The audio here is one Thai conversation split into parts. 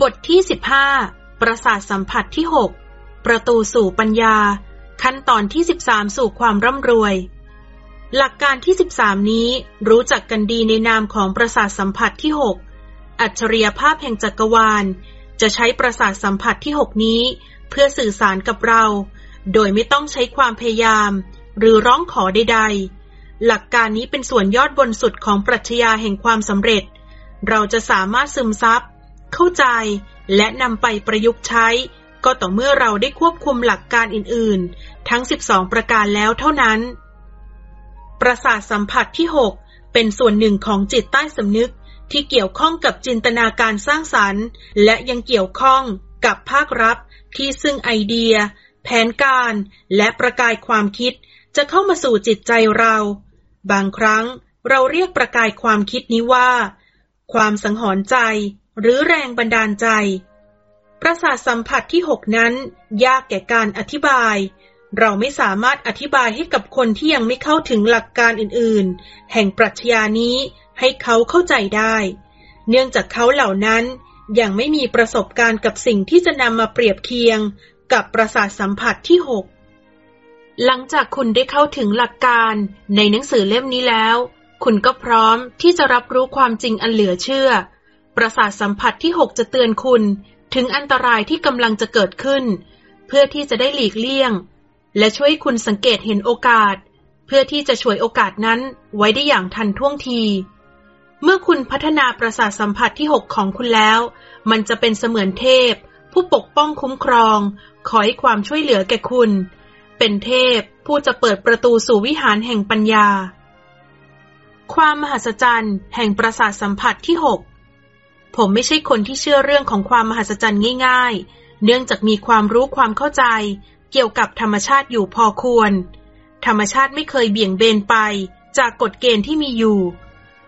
บทที่ 15 ประสาทสัมผัสที่ 6 ประตูสู่ปัญญา ขั้นตอนที่ 13 สู่ความร่ำรวย หลักการที่ 13 นี้รู้จักกันดีในนามของประสาทสัมผัสที่ 6 อัจฉริยภาพแห่งจักรวาล จะใช้ประสาทสัมผัสที่ 6 นี้ เพื่อสื่อสารกับเรา โดยไม่ต้องใช้ความพยายาม หรือร้องขอใด ๆ หลักการนี้เป็นส่วนยอดบนสุดของปรัชญาแห่งความสำเร็จ เราจะสามารถซึมซับ เข้าใจ และนำไปประยุกต์ใช้ ก็ต่อเมื่อเราได้ควบคุมหลักการอื่น ๆ ทั้ง 12 ประการแล้วเท่านั้น ประสาทสัมผัสที่ 6 เป็นส่วนหนึ่งของจิตใต้สำนึกที่เกี่ยวข้องกับจินตนาการสร้างสรรค์ และยังเกี่ยวข้องกับภาครับที่ซึ่งไอเดีย แผนการ และประกายความคิด จะเข้ามาสู่จิตใจเรา บางครั้งเราเรียกประกายความคิดนี้ว่า ความสังหรณ์ใจ หรือแรงบันดาลใจ ประสาทสัมผัสที่หกนั้น ยากแก่การอธิบาย เราไม่สามารถอธิบายให้กับคนที่ยังไม่เข้าถึงหลักการอื่นๆ แห่งปรัชญานี้ให้เขาเข้าใจได้ เนื่องจากเขาเหล่านั้นยังไม่มีประสบการณ์กับสิ่งที่จะนำมาเปรียบเคียงกับประสาทสัมผัสที่หกหลังจากคุณได้เข้าถึงหลักการในหนังสือเล่มนี้แล้ว คุณก็พร้อมที่จะรับรู้ความจริงอันเหลือเชื่อ ประสาทสัมผัสที่ 6 จะเตือนคุณ ถึงอันตรายที่กำลังจะเกิดขึ้น เพื่อที่จะได้หลีกเลี่ยง และช่วยคุณสังเกตเห็นโอกาส เพื่อที่จะช่วยโอกาสนั้นไว้ได้อย่างทันท่วงที เมื่อคุณพัฒนาประสาทสัมผัสที่ 6 ของคุณแล้ว มันจะเป็นเสมือนเทพ ผู้ปกป้องคุ้มครอง ขอให้ความช่วยเหลือแก่คุณ เป็นเทพผู้จะเปิดประตูสู่วิหารแห่งปัญญา ความมหัศจรรย์แห่งประสาทสัมผัสที่ 6 ผมไม่ใช่คนที่เชื่อเรื่องของความมหัศจรรย์ง่าย ๆ เนื่องจากมีความรู้ความเข้าใจ เกี่ยวกับธรรมชาติอยู่พอควร ธรรมชาติไม่เคยเบี่ยงเบนไป จากกฎเกณฑ์ที่มีอยู่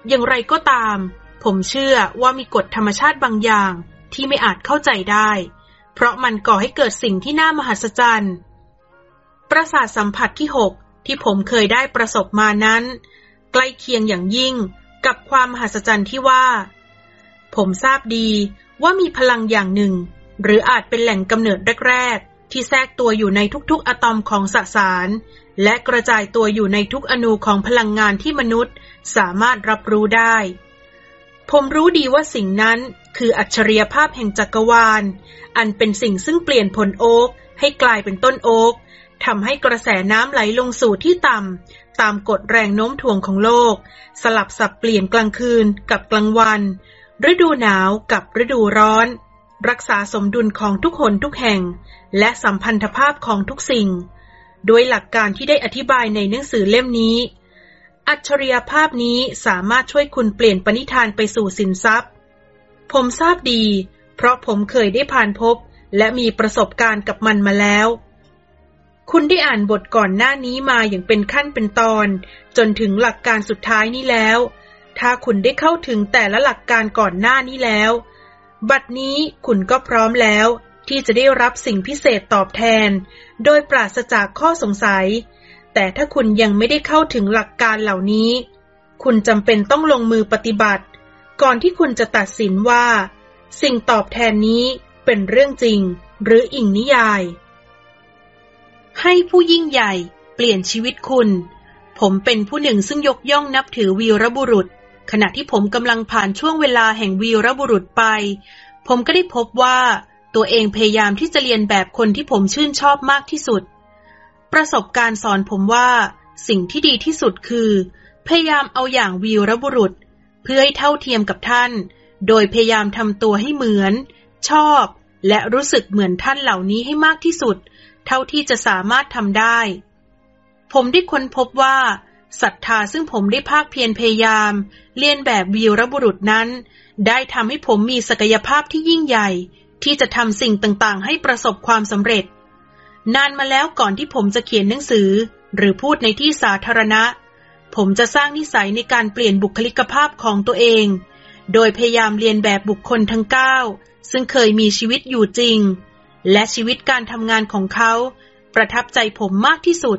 อย่างไรก็ตาม ผมเชื่อว่ามีกฎธรรมชาติบางอย่างที่ไม่อาจเข้าใจได้ เพราะมันก่อให้เกิดสิ่งที่น่ามหัศจรรย์ ประสาทสัมผัสที่หกที่ผมเคยได้ประสบมานั้น ใกล้เคียงอย่างยิ่งกับความมหัศจรรย์ที่ว่า ผมทราบดีว่ามีพลังอย่างหนึ่ง หรืออาจเป็นแหล่งกำเนิดแรก ๆ ที่แทรกตัวอยู่ในทุกๆอะตอมของสสาร และกระจายตัวอยู่ในทุกอนูของพลังงานที่มนุษย์สามารถรับรู้ได้ ผมรู้ดีว่าสิ่งนั้นคืออัจฉริยภาพแห่งจักรวาล อันเป็นสิ่งซึ่งเปลี่ยนผลโอ๊กให้กลายเป็นต้นโอ๊กทำให้กระแสน้ำไหลลงสู่ที่ต่ำตามกฎแรงโน้มถ่วงของโลก สลับสับเปลี่ยนกลางคืนกับกลางวัน ฤดูหนาวกับฤดูร้อน รักษาสมดุลของทุกคนทุกแห่ง และสัมพันธภาพของทุกสิ่งโดยหลักการที่ได้อธิบายในหนังสือเล่มนี้ อัจฉริยภาพนี้สามารถช่วยคุณเปลี่ยนปณิธานไปสู่สินทรัพย์ ผมทราบดี เพราะผมเคยได้ผ่านพบ และมีประสบการณ์กับมันมาแล้วคุณได้อ่านบทก่อนหน้านี้มาอย่างเป็นขั้นเป็นตอน จนถึงหลักการสุดท้ายนี้แล้ว ถ้าคุณได้เข้าถึงแต่ละหลักการก่อนหน้านี้แล้ว บัดนี้คุณก็พร้อมแล้ว ที่จะได้รับสิ่งพิเศษตอบแทน โดยปราศจากข้อสงสัย แต่ถ้าคุณยังไม่ได้เข้าถึงหลักการเหล่านี้ คุณจำเป็นต้องลงมือปฏิบัติ ก่อนที่คุณจะตัดสินว่า สิ่งตอบแทนนี้เป็นเรื่องจริง หรืออิงนิยาย ให้ผู้ยิ่งใหญ่เปลี่ยนชีวิตคุณ ผมเป็นผู้หนึ่งซึ่งยกย่องนับถือวีรบุรุษ ขณะที่ผมกำลังผ่านช่วงเวลาแห่งวีรบุรุษไป ผมก็ได้พบว่าตัวเองพยายามที่จะเรียนแบบคนที่ผมชื่นชอบมากที่สุด ประสบการณ์สอนผมว่า สิ่งที่ดีที่สุดคือ พยายามเอาอย่างวีรบุรุษ เพื่อให้เท่าเทียมกับท่าน โดยพยายามทำตัวให้เหมือน ชอบ และรู้สึกเหมือนท่านเหล่านี้ให้มากที่สุด เท่าที่จะสามารถทำได้ ผมได้ค้นพบว่า ศรัทธาซึ่งผมได้ภาคเพียรพยายาม เลียนแบบวีรบุรุษนั้น ได้ทำให้ผมมีศักยภาพที่ยิ่งใหญ่ ที่จะทำสิ่งต่างๆ ให้ประสบความสำเร็จ นานมาแล้วก่อนที่ผมจะเขียนหนังสือ หรือพูดในที่สาธารณะ ผมจะสร้างนิสัยในการเปลี่ยนบุคลิกภาพของตัวเอง โดยพยายามเรียนแบบบุคคลทั้งเก้าซึ่งเคยมีชีวิตอยู่จริง และชีวิตการทำงานของเขา ประทับใจผมมากที่สุด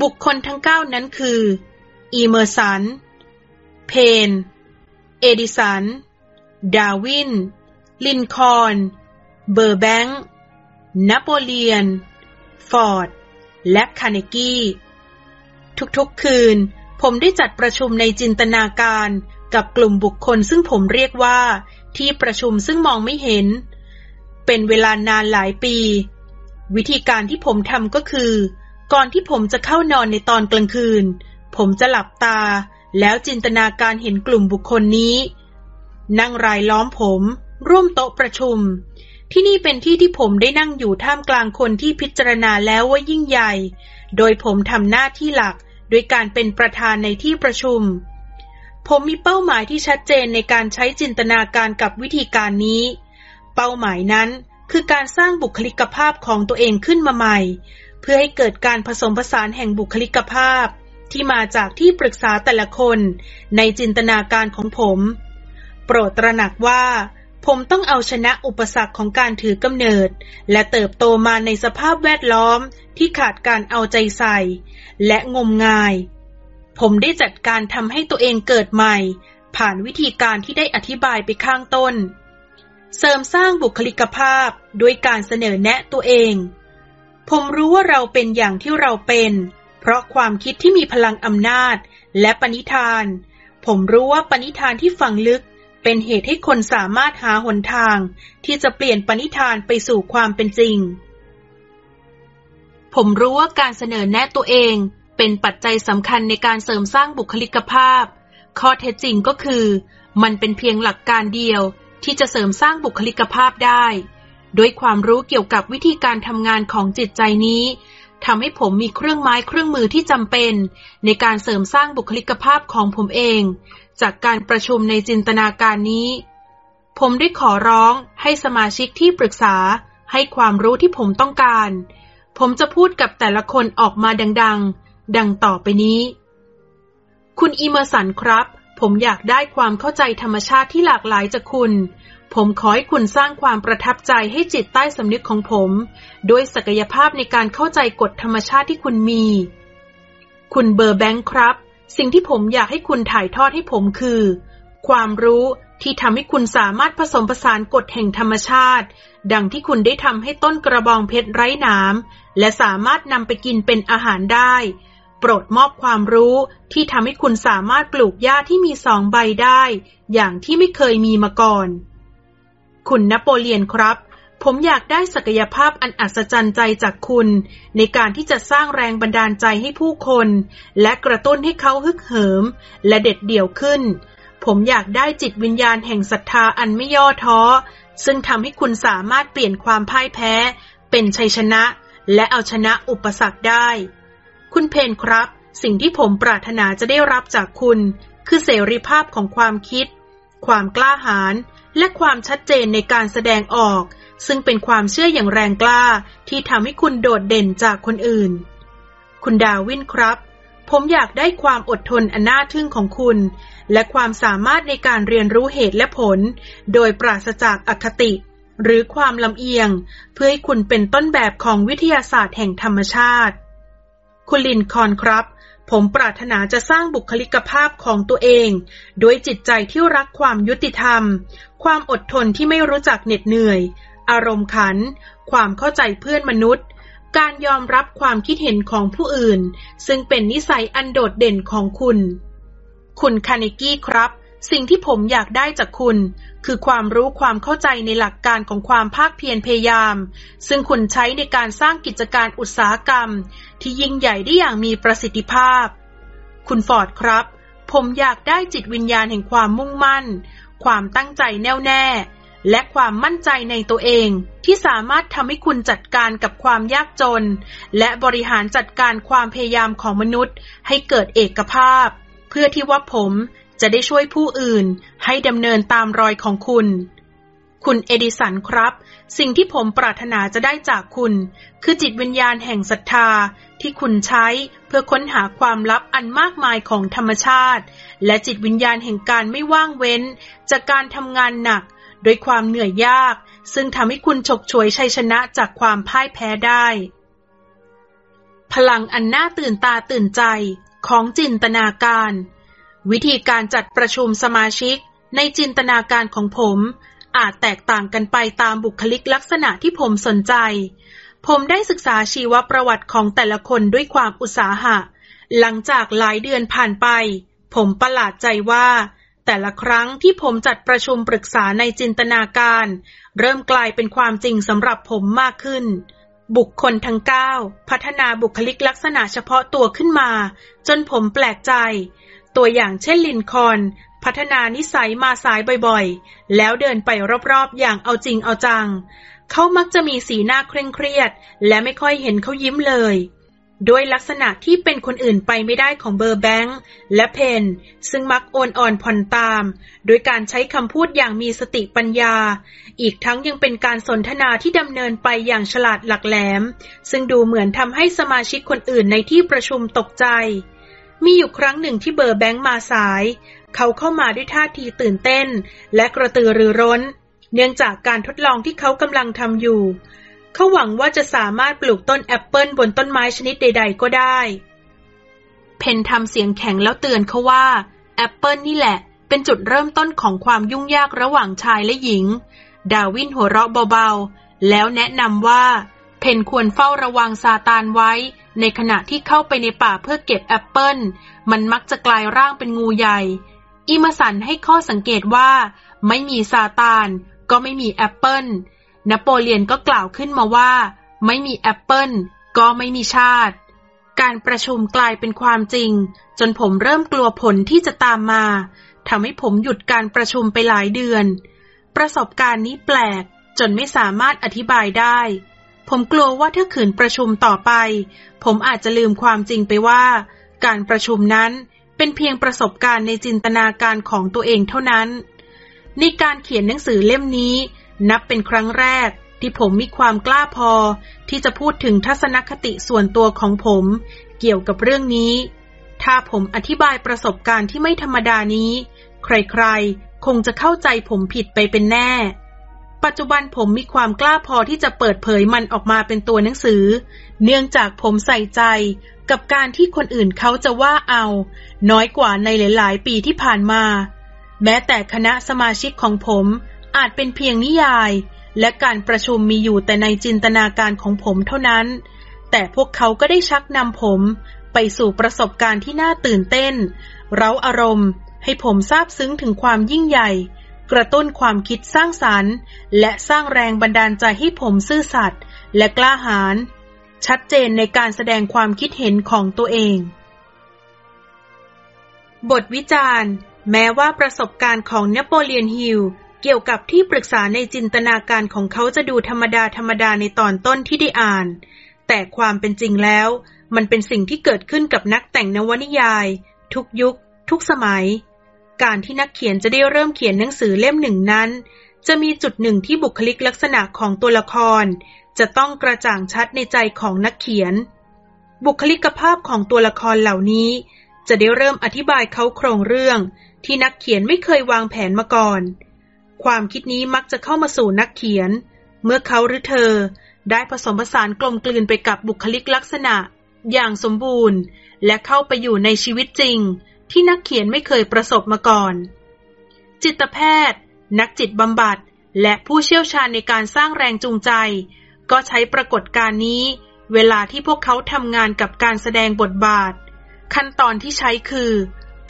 บุคคลทั้งเก้านั้นคือ เอเมอร์สัน เพน เอดิสัน ดาร์วิน ลินคอล์นเบอร์แบงค์นโปเลียน ฟอร์ด และคาเนกี้ ทุกๆคืน ผมได้จัดประชุมในจินตนาการกับกลุ่มบุคคลซึ่งผมเรียกว่า ที่ประชุมซึ่งมองไม่เห็น เป็นเวลานานหลายปี วิธีการที่ผมทำก็คือ ก่อนที่ผมจะเข้านอนในตอนกลางคืน ผมจะหลับตา แล้วจินตนาการเห็นกลุ่มบุคคลนี้ นั่งรายล้อมผม ร่วมโต๊ะประชุม ที่นี่เป็นที่ที่ผมได้นั่งอยู่ท่ามกลางคนที่พิจารณาแล้วว่ายิ่งใหญ่ โดยผมทำหน้าที่หลักโดยการเป็นประธานในที่ประชุม ผมมีเป้าหมายที่ชัดเจนในการใช้จินตนาการกับวิธีการนี้ เป้าหมายนั้นคือการสร้างบุคลิกภาพของตัวเองขึ้นมาใหม่ เพื่อให้เกิดการผสมผสานแห่งบุคลิกภาพ ที่มาจากที่ปรึกษาแต่ละคนในจินตนาการของผม โปรดตระหนักว่า ผมต้องเอาชนะอุปสรรคของการถือกำเนิด และเติบโตมาในสภาพแวดล้อมที่ขาดการเอาใจใส่ และงมงาย ผมได้จัดการทำให้ตัวเองเกิดใหม่ ผ่านวิธีการที่ได้อธิบายไปข้างต้น เสริมสร้างบุคลิกภาพด้วยการเสนอแนะตัวเอง ผมรู้ว่าเราเป็นอย่างที่เราเป็น เพราะความคิดที่มีพลังอำนาจและปณิธาน ผมรู้ว่าปณิธานที่ฝังลึก เป็นเหตุให้คนสามารถหาหนทาง ที่จะเปลี่ยนปณิธานไปสู่ความเป็นจริง ผมรู้ว่าการเสนอแนะตัวเองเป็นปัจจัยสำคัญในการเสริมสร้างบุคลิกภาพ ข้อเท็จจริงก็คือ มันเป็นเพียงหลักการเดียวที่จะเสริมสร้างบุคลิกภาพได้ ด้วยความรู้เกี่ยวกับวิธีการทำงานของจิตใจนี้ทำให้ผมมีเครื่องไม้เครื่องมือที่จำเป็น ในการเสริมสร้างบุคลิกภาพของผมเอง จากการประชุมในจินตนาการนี้ ผมได้ขอร้องให้สมาชิกที่ปรึกษาให้ความรู้ที่ผมต้องการ ผมจะพูดกับแต่ละคนออกมาดังๆ ดังต่อไปนี้ คุณอีเมอร์สันครับ ผมอยากได้ความเข้าใจธรรมชาติที่หลากหลายจากคุณ ผมขอให้คุณสร้างความประทับใจให้จิตใต้สำนึกของผม ด้วยศักยภาพในการเข้าใจกฎธรรมชาติที่คุณมี คุณเบอร์แบงค์ครับ สิ่งที่ผมอยากให้คุณถ่ายทอดให้ผมคือ ความรู้ที่ทำให้คุณสามารถผสมผสานกฎแห่งธรรมชาติ ดังที่คุณได้ทำให้ต้นกระบองเพชรไร้น้ำและสามารถนำไปกินเป็นอาหารได้ โปรดมอบความรู้ที่ทำให้คุณสามารถปลูกหญ้าที่มีสองใบได้ อย่างที่ไม่เคยมีมาก่อน คุณนโปเลียนครับ ผมอยากได้ศักยภาพอันอัศจรรย์ใจจากคุณ ในการที่จะสร้างแรงบันดาลใจให้ผู้คน และกระตุ้นให้เขาฮึกเหิม และเด็ดเดี่ยวขึ้น ผมอยากได้จิตวิญญาณแห่งศรัทธาอันไม่ย่อท้อ ซึ่งทำให้คุณสามารถเปลี่ยนความพ่ายแพ้ เป็นชัยชนะ และเอาชนะอุปสรรคได้ คุณเพนครับ สิ่งที่ผมปรารถนาจะได้รับจากคุณ คือเสรีภาพของความคิด ความกล้าหาญ และความชัดเจนในการแสดงออก ซึ่งเป็นความเชื่ออย่างแรงกล้าที่ทำให้คุณโดดเด่นจากคนอื่น คุณดาวินครับ ผมอยากได้ความอดทนอันน่าทึ่งของคุณ และความสามารถในการเรียนรู้เหตุและผล โดยปราศจากอคติ หรือความลำเอียง เพื่อให้คุณเป็นต้นแบบของวิทยาศาสตร์แห่งธรรมชาติ คุณลินคอนครับ ผมปรารถนาจะสร้างบุคลิกภาพของตัวเองด้วยจิตใจที่รักความยุติธรรม ความอดทนที่ไม่รู้จักเหน็ดเหนื่อย อารมณ์ขัน ความเข้าใจเพื่อนมนุษย์ การยอมรับความคิดเห็นของผู้อื่น ซึ่งเป็นนิสัยอันโดดเด่นของคุณ คุณคาเนกี้ครับ สิ่งที่ผมอยากได้จากคุณ คือความรู้ความเข้าใจในหลักการของความภาคเพียรพยายาม ซึ่งคุณใช้ในการสร้างกิจการอุตสาหกรรม ที่ยิ่งใหญ่ได้อย่างมีประสิทธิภาพ คุณฟอร์ดครับ ผมอยากได้จิตวิญญาณแห่งความมุ่งมั่น ความตั้งใจแน่วแน่ และความมั่นใจในตัวเอง ที่สามารถทำให้คุณจัดการกับความยากจน และบริหารจัดการความพยายามของมนุษย์ ให้เกิดเอกภาพ เพื่อที่ว่าผม จะได้ช่วยผู้อื่นให้ดำเนินตามรอยของคุณ คุณเอดิสันครับ สิ่งที่ผมปรารถนาจะได้จากคุณ คือจิตวิญญาณแห่งศรัทธาที่คุณใช้เพื่อค้นหาความลับอันมากมายของธรรมชาติ และจิตวิญญาณแห่งการไม่ว่างเว้น จากการทำงานหนักโดยความเหนื่อยยาก ซึ่งทำให้คุณฉกฉวยชัยชนะจากความพ่ายแพ้ได้ พลังอันน่าตื่นตาตื่นใจของจินตนาการ วิธีการจัดประชุมสมาชิกในจินตนาการของผม อาจแตกต่างกันไปตามบุคลิกลักษณะที่ผมสนใจ ผมได้ศึกษาชีวประวัติของแต่ละคนด้วยความอุตสาหะ หลังจากหลายเดือนผ่านไป ผมประหลาดใจว่า แต่ละครั้งที่ผมจัดประชุมปรึกษาในจินตนาการ เริ่มกลายเป็นความจริงสำหรับผมมากขึ้นบุคคลทั้งเก้าพัฒนาบุคลิกลักษณะเฉพาะตัวขึ้นมา จนผมแปลกใจ ตัวอย่างเช่นลินคอน พัฒนานิสัยมาสายบ่อยๆ แล้วเดินไปรอบๆ อย่างเอาจริงเอาจัง เขามักจะมีสีหน้าเคร่งเครียด และไม่ค่อยเห็นเขายิ้มเลยด้วยลักษณะที่เป็นคนอื่นไปไม่ได้ของเบอร์แบงค์และเพนซึ่งมักโอนอ่อนผ่อนตาม โดยการใช้คำพูดอย่างมีสติปัญญา อีกทั้งยังเป็นการสนทนาที่ดำเนินไปอย่างฉลาดหลักแหลม ซึ่งดูเหมือนทำให้สมาชิกคนอื่นในที่ประชุมตกใจ มีอยู่ครั้งหนึ่งที่เบอร์แบงค์มาสาย เขาเข้ามาด้วยท่าทีตื่นเต้น และกระตือรือร้น เนื่องจากการทดลองที่เขากำลังทำอยู่ เขาหวังว่าจะสามารถปลูกต้นแอปเปิลบนต้นไม้ชนิดใด ๆ ก็ได้ เพนทำเสียงแข็งแล้วเตือนเขาว่าแอปเปิลนี่แหละ เป็นจุดเริ่มต้นของความยุ่งยากระหว่างชายและหญิง ดาร์วินหัวเราะเบาๆ แล้วแนะนำว่า เพนควรเฝ้าระวังซาตานไว้ ในขณะที่เข้าไปในป่าเพื่อเก็บแอปเปิลมันมักจะกลายร่างเป็นงูใหญ่ เอเมอร์สันให้ข้อสังเกตว่า ไม่มีซาตาน ก็ไม่มีแอปเปิลนโปเลียนก็กล่าวขึ้นมาว่า ไม่มีแอปเปิลก็ไม่มีชาติ การประชุมกลายเป็นความจริง จนผมเริ่มกลัวผลที่จะตามมาทำให้ผมหยุดการประชุมไปหลายเดือน ประสบการณ์นี้แปลกจนไม่สามารถอธิบายได้ ผมกลัวว่าถ้าขืนประชุมต่อไป ผมอาจจะลืมความจริงไปว่า การประชุมนั้นเป็นเพียงประสบการณ์ในจินตนาการของตัวเองเท่านั้น ในการเขียนหนังสือเล่มนี้ นับเป็นครั้งแรกที่ผมมีความกล้าพอ ที่จะพูดถึงทัศนคติส่วนตัวของผม เกี่ยวกับเรื่องนี้ ถ้าผมอธิบายประสบการณ์ที่ไม่ธรรมดานี้ ใครๆ คงจะเข้าใจผมผิดไปเป็นแน่ ปัจจุบันผมมีความกล้าพอที่จะเปิดเผยมันออกมาเป็นตัวหนังสือ เนื่องจากผมใส่ใจ กับการที่คนอื่นเขาจะว่าเอา น้อยกว่าในหลาย ๆ ปีที่ผ่านมา แม้แต่คณะสมาชิกของผมอาจเป็นเพียงนิยาย และการประชุมมีอยู่แต่ในจินตนาการของผมเท่านั้น แต่พวกเขาก็ได้ชักนำผม ไปสู่ประสบการณ์ที่น่าตื่นเต้น เร้าอารมณ์ ให้ผมซาบซึ้งถึงความยิ่งใหญ่ กระตุ้นความคิดสร้างสารรค์ และสร้างแรงบันดาลใจให้ผมซื่อสัตย์และกล้าหาญชัดเจนในการแสดงความคิดเห็นของตัวเอง บทวิจารณ์ แม้ว่าประสบการณ์ของนโปเลียนฮิลเกี่ยวกับที่ปรึกษาในจินตนาการของเขาจะดูธรรมดาธรรมดาในตอนต้นที่ได้อ่าน แต่ความเป็นจริงแล้ว มันเป็นสิ่งที่เกิดขึ้นกับนักแต่งนวนิยาย ทุกยุค ทุกสมัย การที่นักเขียนจะได้เริ่มเขียนหนังสือเล่มหนึ่งนั้น จะมีจุดหนึ่งที่บุคลิกลักษณะของตัวละคร จะต้องกระจ่างชัดในใจของนักเขียน บุคลิกภาพของตัวละครเหล่านี้ จะได้เริ่มอธิบายเขาโครงเรื่อง ที่นักเขียนไม่เคยวางแผนมาก่อน ความคิดนี้มักจะเข้ามาสู่นักเขียน เมื่อเขาหรือเธอ ได้ผสมผสานกลมกลืนไปกับบุคลิกลักษณะ อย่างสมบูรณ์ และเข้าไปอยู่ในชีวิตจริง ที่นักเขียนไม่เคยประสบมาก่อน จิตแพทย์ นักจิตบำบัด และผู้เชี่ยวชาญในการสร้างแรงจูงใจ ก็ใช้ปรากฏการณ์นี้ เวลาที่พวกเขาทำงานกับการแสดงบทบาท ขั้นตอนที่ใช้คือ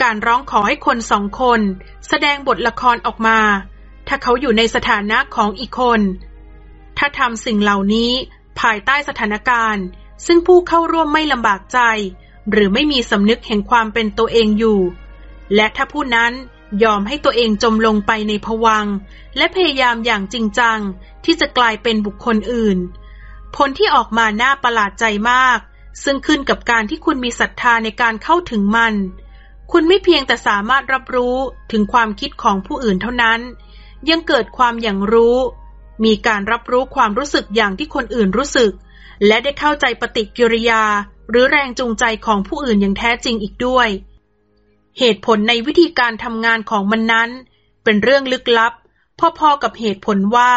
การร้องขอให้คนสองคน แสดงบทละครออกมา ถ้าเขาอยู่ในสถานะของอีกคน ถ้าทำสิ่งเหล่านี้ภายใต้สถานการณ์ ซึ่งผู้เข้าร่วมไม่ลำบากใจ หรือไม่มีสำนึกแห่งความเป็นตัวเองอยู่ และถ้าผู้นั้นยอมให้ตัวเองจมลงไปในภวัง และพยายามอย่างจริงจัง ที่จะกลายเป็นบุคคลอื่น ผลที่ออกมาน่าประหลาดใจมาก ซึ่งขึ้นกับการที่คุณมีศรัทธาในการเข้าถึงมัน คุณไม่เพียงแต่สามารถรับรู้ถึงความคิดของผู้อื่นเท่านั้น ยังเกิดความอย่างรู้ มีการรับรู้ความรู้สึกอย่างที่คนอื่นรู้สึก และได้เข้าใจปฏิกิริยา หรือแรงจูงใจของผู้อื่นอย่างแท้จริงอีกด้วย เหตุผลในวิธีการทำงานของมันนั้น เป็นเรื่องลึกลับ พอๆกับเหตุผลว่า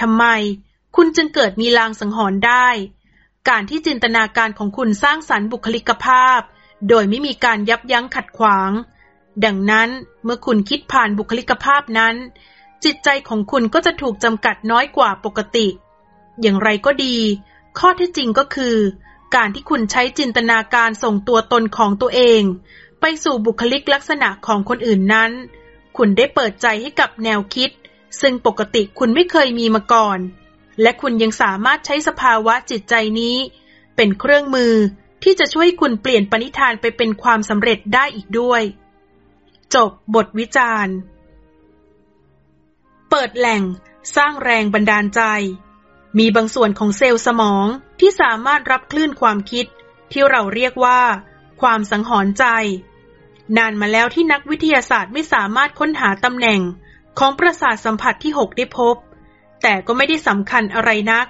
ทำไมคุณจึงเกิดมีลางสังหรณ์ได้ การที่จินตนาการของคุณสร้างสรรค์บุคลิกภาพ โดยไม่มีการยับยั้งขัดขวาง ดังนั้นเมื่อคุณคิดผ่านบุคลิกภาพนั้น จิตใจของคุณก็จะถูกจำกัดน้อยกว่าปกติ อย่างไรก็ดี ข้อท็จจริงก็คือ การที่คุณใช้จินตนาการส่งตัวตนของตัวเอง ไปสู่บุคลิกลักษณะของคนอื่นนั้น คุณได้เปิดใจให้กับแนวคิด ซึ่งปกติคุณไม่เคยมีมาก่อน และคุณยังสามารถใช้สภาวะจิตใจนี้ เป็นเครื่องมือที่จะช่วยคุณเปลี่ยนปณิธานไปเป็นความสำเร็จได้อีกด้วย จบบทวิจารณ์ เปิดแหล่ง สร้างแรงบันดาลใจ มีบางส่วนของเซลล์สมองที่สามารถรับคลื่นความคิด ที่เราเรียกว่า ความสังหรณ์ใจ นานมาแล้วที่นักวิทยาศาสตร์ไม่สามารถค้นหาตำแหน่งของประสาทสัมผัสที่ 6 ได้พบ แต่ก็ไม่ได้สำคัญอะไรนัก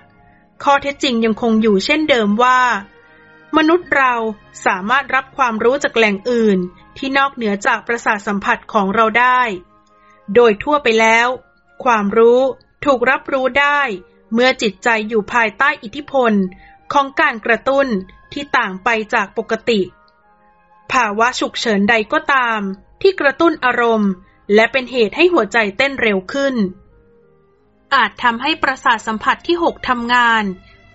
ข้อเท็จจริงยังคงอยู่เช่นเดิมว่า มนุษย์เราสามารถรับความรู้จากแหล่งอื่น ที่นอกเหนือจากประสาทสัมผัสของเราได้ โดยทั่วไปแล้ว ความรู้ถูกรับรู้ได้ เมื่อจิตใจอยู่ภายใต้อิทธิพลของการกระตุ้นที่ต่างไปจากปกติ ภาวะฉุกเฉินใดก็ตาม ที่กระตุ้นอารมณ์ และเป็นเหตุให้หัวใจเต้นเร็วขึ้น อาจทำให้ประสาทสัมผัสที่6ทำงาน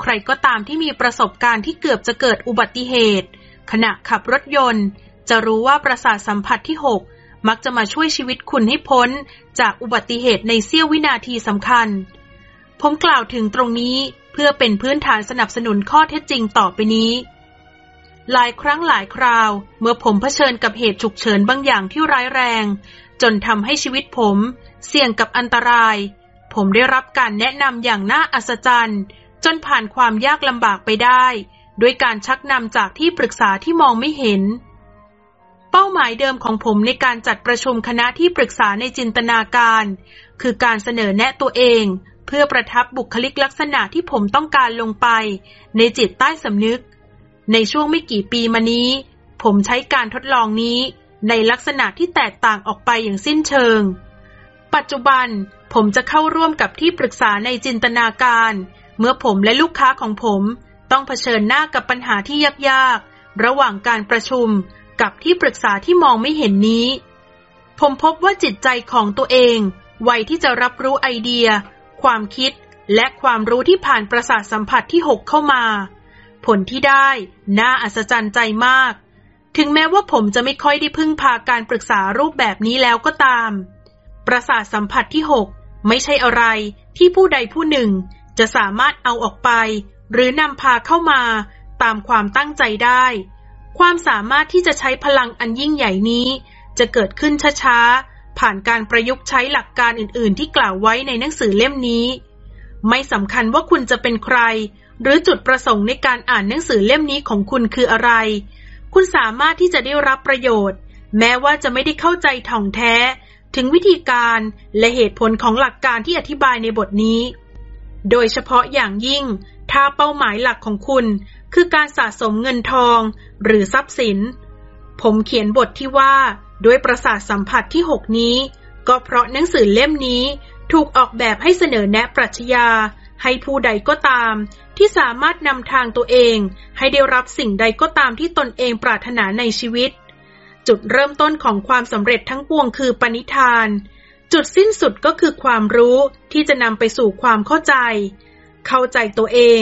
ใครก็ตามที่มีประสบการณ์ที่เกือบจะเกิดอุบัติเหตุ ขณะขับรถยนต์ จะรู้ว่าประสาทสัมผัสที่6มักจะมาช่วยชีวิตคุณให้พ้น จากอุบัติเหตุในเสี้ยววินาทีสำคัญ ผมกล่าวถึงตรงนี้เพื่อเป็นพื้นฐานสนับสนุนข้อเท็จจริงต่อไปนี้ หลายครั้งหลายคราว เมื่อผมเผชิญกับเหตุฉุกเฉินบางอย่างที่ร้ายแรง จนทำให้ชีวิตผม เสี่ยงกับอันตราย ผมได้รับการแนะนำอย่างน่าอัศจรรย์ จนผ่านความยากลำบากไปได้ ด้วยการชักนำจากที่ปรึกษาที่มองไม่เห็น เป้าหมายเดิมของผมในการจัดประชุมคณะที่ปรึกษาในจินตนาการ คือการเสนอแนะตัวเอง เพื่อประทับบุคลิกลักษณะที่ผมต้องการลงไป ในจิตใต้สำนึก ในช่วงไม่กี่ปีมานี้ ผมใช้การทดลองนี้ในลักษณะที่แตกต่างออกไปอย่างสิ้นเชิง ปัจจุบันผมจะเข้าร่วมกับที่ปรึกษาในจินตนาการ เมื่อผมและลูกค้าของผมต้องเผชิญหน้ากับปัญหาที่ยากๆ ระหว่างการประชุมกับที่ปรึกษาที่มองไม่เห็นนี้ ผมพบว่าจิตใจของตัวเองไวที่จะรับรู้ไอเดีย ความคิด และความรู้ที่ผ่านประสาทสัมผัสที่หกเข้ามา ผลที่ได้น่าอัศจรรย์ใจมาก ถึงแม้ว่าผมจะไม่ค่อยได้พึ่งพาการปรึกษารูปแบบนี้แล้วก็ตาม ประสาทสัมผัสที่หกไม่ใช่อะไรที่ผู้ใดผู้หนึ่งจะสามารถเอาออกไป หรือนำพาเข้ามาตามความตั้งใจได้ ความสามารถที่จะใช้พลังอันยิ่งใหญ่นี้ จะเกิดขึ้นช้าๆ ผ่านการประยุกต์ใช้หลักการอื่น ๆ ที่กล่าวไว้ในหนังสือเล่มนี้ ไม่สำคัญว่าคุณจะเป็นใคร หรือจุดประสงค์ในการอ่านหนังสือเล่มนี้ของคุณคืออะไร คุณสามารถที่จะได้รับประโยชน์ แม้ว่าจะไม่ได้เข้าใจถ่องแท้ ถึงวิธีการและเหตุผลของหลักการที่อธิบายในบทนี้ โดยเฉพาะอย่างยิ่ง ถ้าเป้าหมายหลักของคุณ คือการสะสมเงินทอง หรือทรัพย์สิน ผมเขียนบทที่ว่า ด้วยประสาทสัมผัสที่ 6 นี้ ก็เพราะหนังสือเล่มนี้ถูกออกแบบให้เสนอแนะปรัชญา ให้ผู้ใดก็ตาม ที่สามารถนำทางตัวเอง ให้ได้รับสิ่งใดก็ตามที่ตนเองปรารถนาในชีวิต จุดเริ่มต้นของความสำเร็จทั้งปวงคือปณิธาน จุดสิ้นสุดก็คือความรู้ที่จะนำไปสู่ความเข้าใจ เข้าใจตัวเอง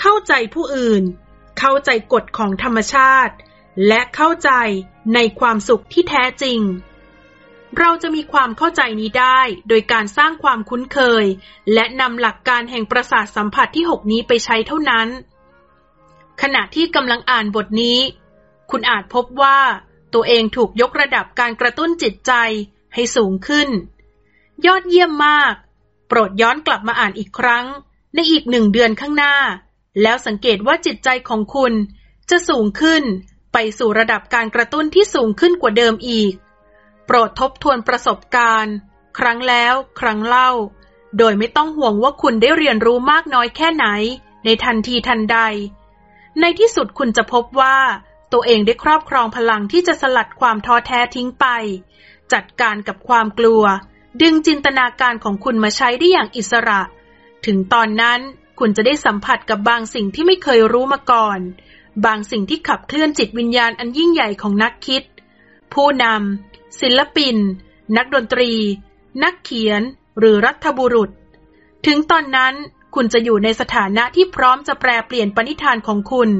เข้าใจผู้อื่น เข้าใจกฎของธรรมชาติ และเข้าใจในความสุขที่แท้จริง เราจะมีความเข้าใจนี้ได้โดยการสร้างความคุ้นเคย และนำหลักการแห่งประสาทสัมผัสที่หกนี้ไปใช้เท่านั้น ขณะที่กำลังอ่านบทนี้ คุณอาจพบว่าตัวเองถูกยกระดับการกระตุ้นจิตใจให้สูงขึ้น ยอดเยี่ยมมาก โปรดย้อนกลับมาอ่านอีกครั้ง ในอีกหนึ่งเดือนข้างหน้า แล้วสังเกตว่าจิตใจของคุณจะสูงขึ้น ไปสู่ระดับการกระตุ้นที่สูงขึ้นกว่าเดิมอีก โปรดทบทวนประสบการณ์ ครั้งแล้วครั้งเล่า โดยไม่ต้องห่วงว่าคุณได้เรียนรู้มากน้อยแค่ไหน ในทันทีทันใด ในที่สุดคุณจะพบว่า ตัวเองได้ครอบครองพลังที่จะสลัดความท้อแท้ทิ้งไป จัดการกับความกลัว ดึงจินตนาการของคุณมาใช้ได้อย่างอิสระ ถึงตอนนั้นคุณจะได้สัมผัสกับบางสิ่งที่ไม่เคยรู้มาก่อน บางสิ่งที่ขับเคลื่อนจิตวิญญาณอันยิ่งใหญ่ของนักคิด ผู้นำศิลปิน นักดนตรี นักเขียน หรือรัฐบุรุษ ถึงตอนนั้นคุณจะอยู่ในสถานะที่พร้อมจะแปลเปลี่ยนปณิธานของคุณ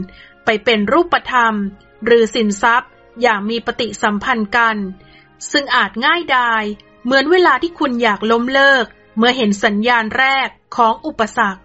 ไปเป็นรูปธรรม หรือสินทรัพย์ อย่างมีปฏิสัมพันธ์กัน ซึ่งอาจง่ายดายเหมือนเวลาที่คุณอยากล้มเลิก เมื่อเห็นสัญญาณแรกของอุปสรรค